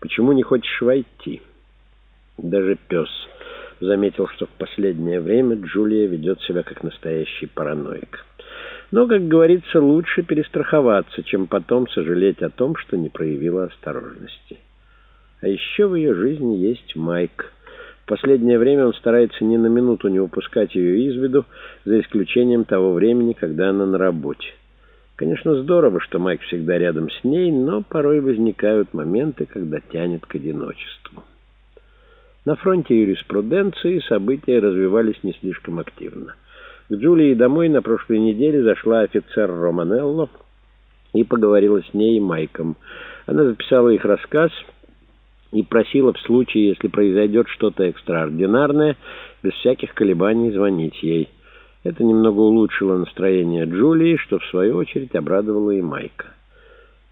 Почему не хочешь войти?» Даже пес заметил, что в последнее время Джулия ведет себя как настоящий параноик. Но, как говорится, лучше перестраховаться, чем потом сожалеть о том, что не проявила осторожности. А еще в ее жизни есть Майк. В последнее время он старается ни на минуту не упускать ее из виду, за исключением того времени, когда она на работе. Конечно, здорово, что Майк всегда рядом с ней, но порой возникают моменты, когда тянет к одиночеству. На фронте юриспруденции события развивались не слишком активно. К Джулии домой на прошлой неделе зашла офицер Романелло и поговорила с ней и Майком. Она записала их рассказ и просила в случае, если произойдет что-то экстраординарное, без всяких колебаний звонить ей. Это немного улучшило настроение Джулии, что в свою очередь обрадовало и Майка.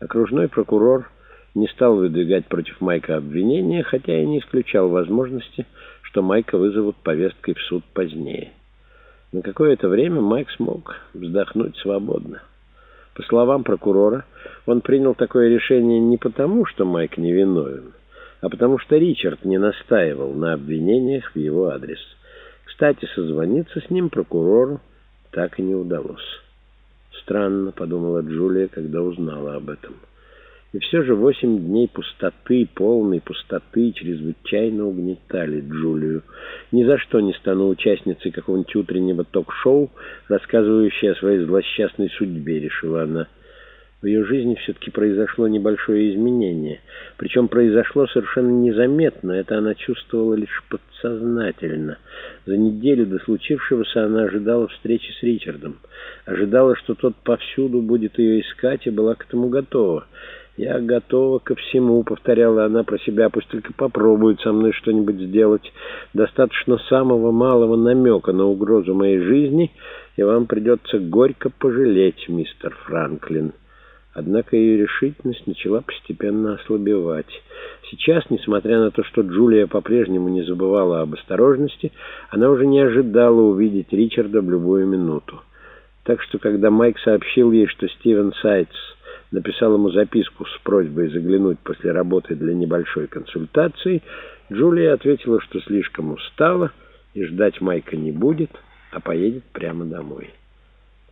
Окружной прокурор не стал выдвигать против Майка обвинения, хотя и не исключал возможности, что Майка вызовут повесткой в суд позднее. На какое-то время Майк смог вздохнуть свободно. По словам прокурора, он принял такое решение не потому, что Майк невиновен, а потому что Ричард не настаивал на обвинениях в его адрес. Кстати, созвониться с ним прокурору так и не удалось. «Странно», — подумала Джулия, когда узнала об этом. И все же восемь дней пустоты, полной пустоты, чрезвычайно угнетали Джулию. Ни за что не стану участницей какого-нибудь утреннего ток-шоу, рассказывающей о своей злосчастной судьбе, решила она. В ее жизни все-таки произошло небольшое изменение. Причем произошло совершенно незаметно, это она чувствовала лишь подсознательно. За неделю до случившегося она ожидала встречи с Ричардом. Ожидала, что тот повсюду будет ее искать, и была к этому готова. «Я готова ко всему», — повторяла она про себя, «пусть только попробует со мной что-нибудь сделать. Достаточно самого малого намека на угрозу моей жизни, и вам придется горько пожалеть, мистер Франклин». Однако ее решительность начала постепенно ослабевать. Сейчас, несмотря на то, что Джулия по-прежнему не забывала об осторожности, она уже не ожидала увидеть Ричарда в любую минуту. Так что, когда Майк сообщил ей, что Стивен Сайтс написал ему записку с просьбой заглянуть после работы для небольшой консультации, Джулия ответила, что слишком устала и ждать Майка не будет, а поедет прямо домой.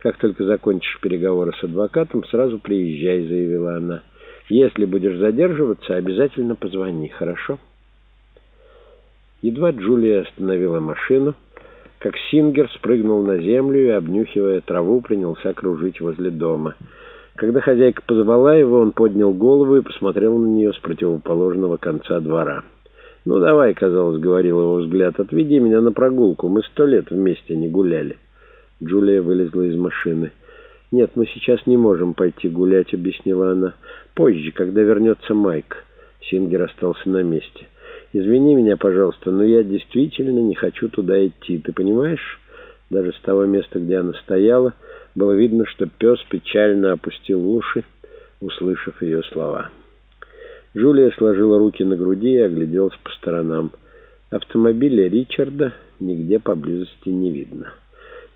«Как только закончишь переговоры с адвокатом, сразу приезжай», — заявила она. «Если будешь задерживаться, обязательно позвони, хорошо?» Едва Джулия остановила машину, как Сингер спрыгнул на землю и, обнюхивая траву, принялся кружить возле дома. Когда хозяйка позвала его, он поднял голову и посмотрел на нее с противоположного конца двора. «Ну давай», — казалось, говорил его взгляд, — «отведи меня на прогулку, мы сто лет вместе не гуляли». Джулия вылезла из машины. «Нет, мы сейчас не можем пойти гулять», — объяснила она. «Позже, когда вернется Майк». Сингер остался на месте. «Извини меня, пожалуйста, но я действительно не хочу туда идти, ты понимаешь?» Даже с того места, где она стояла, было видно, что пес печально опустил уши, услышав ее слова. Джулия сложила руки на груди и огляделась по сторонам. Автомобиля Ричарда нигде поблизости не видно.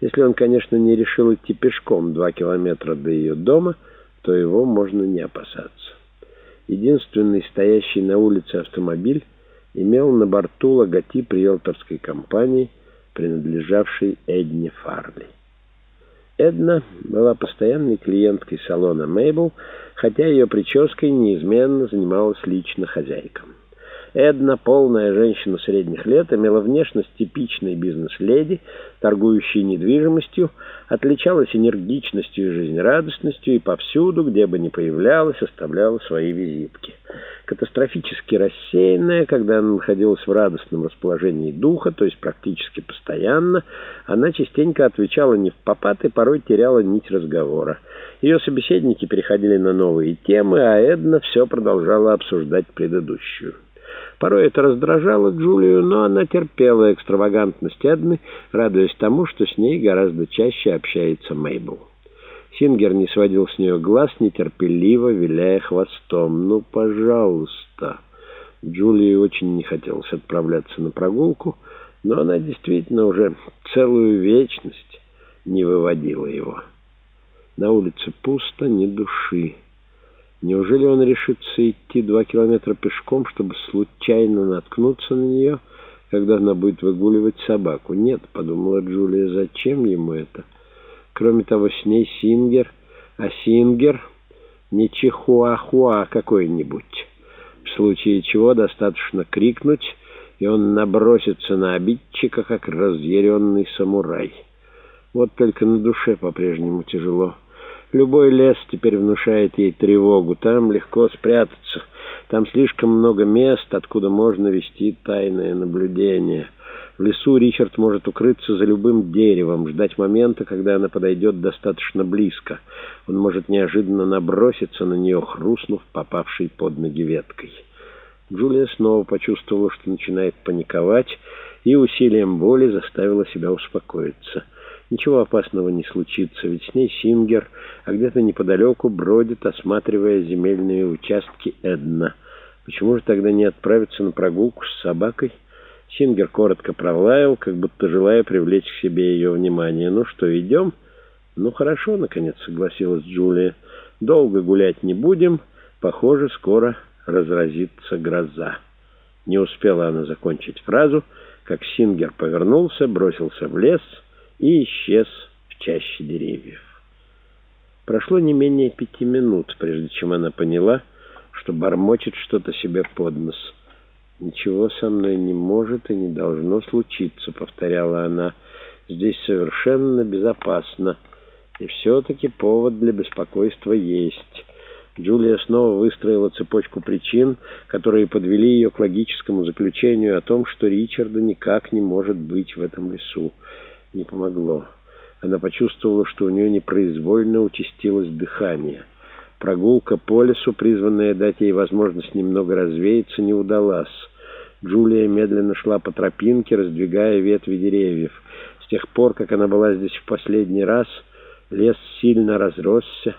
Если он, конечно, не решил идти пешком два километра до ее дома, то его можно не опасаться. Единственный стоящий на улице автомобиль имел на борту логотип риэлторской компании, принадлежавшей Эдне Фарли. Эдна была постоянной клиенткой салона Мейбл, хотя ее прической неизменно занималась лично хозяйка. Эдна, полная женщина средних лет, имела внешность типичной бизнес-леди, торгующей недвижимостью, отличалась энергичностью и жизнерадостностью и повсюду, где бы ни появлялась, оставляла свои визитки. Катастрофически рассеянная, когда она находилась в радостном расположении духа, то есть практически постоянно, она частенько отвечала не в попад и порой теряла нить разговора. Ее собеседники переходили на новые темы, а Эдна все продолжала обсуждать предыдущую. Порой это раздражало Джулию, но она терпела экстравагантность Эдны, радуясь тому, что с ней гораздо чаще общается Мейбл. Сингер не сводил с нее глаз, нетерпеливо виляя хвостом. «Ну, пожалуйста!» Джулии очень не хотелось отправляться на прогулку, но она действительно уже целую вечность не выводила его. На улице пусто, ни души. Неужели он решится идти два километра пешком, чтобы случайно наткнуться на нее, когда она будет выгуливать собаку? Нет, подумала Джулия, зачем ему это? Кроме того, с ней Сингер, а Сингер не чихуахуа какой-нибудь. В случае чего достаточно крикнуть, и он набросится на обидчика, как разъяренный самурай. Вот только на душе по-прежнему тяжело. Любой лес теперь внушает ей тревогу. Там легко спрятаться. Там слишком много мест, откуда можно вести тайное наблюдение. В лесу Ричард может укрыться за любым деревом, ждать момента, когда она подойдет достаточно близко. Он может неожиданно наброситься на нее, хрустнув попавшей под ноги веткой. Джулия снова почувствовала, что начинает паниковать, и усилием воли заставила себя успокоиться. Ничего опасного не случится, ведь с ней Сингер, а где-то неподалеку бродит, осматривая земельные участки Эдна. Почему же тогда не отправиться на прогулку с собакой? Сингер коротко пролаял, как будто желая привлечь к себе ее внимание. «Ну что, идем?» «Ну хорошо», — наконец согласилась Джулия. «Долго гулять не будем. Похоже, скоро разразится гроза». Не успела она закончить фразу, как Сингер повернулся, бросился в лес — и исчез в чаще деревьев. Прошло не менее пяти минут, прежде чем она поняла, что бормочет что-то себе под нос. «Ничего со мной не может и не должно случиться», — повторяла она. «Здесь совершенно безопасно, и все-таки повод для беспокойства есть». Джулия снова выстроила цепочку причин, которые подвели ее к логическому заключению о том, что Ричарда никак не может быть в этом лесу не помогло. Она почувствовала, что у нее непроизвольно участилось дыхание. Прогулка по лесу, призванная дать ей возможность немного развеяться, не удалась. Джулия медленно шла по тропинке, раздвигая ветви деревьев. С тех пор, как она была здесь в последний раз, лес сильно разросся,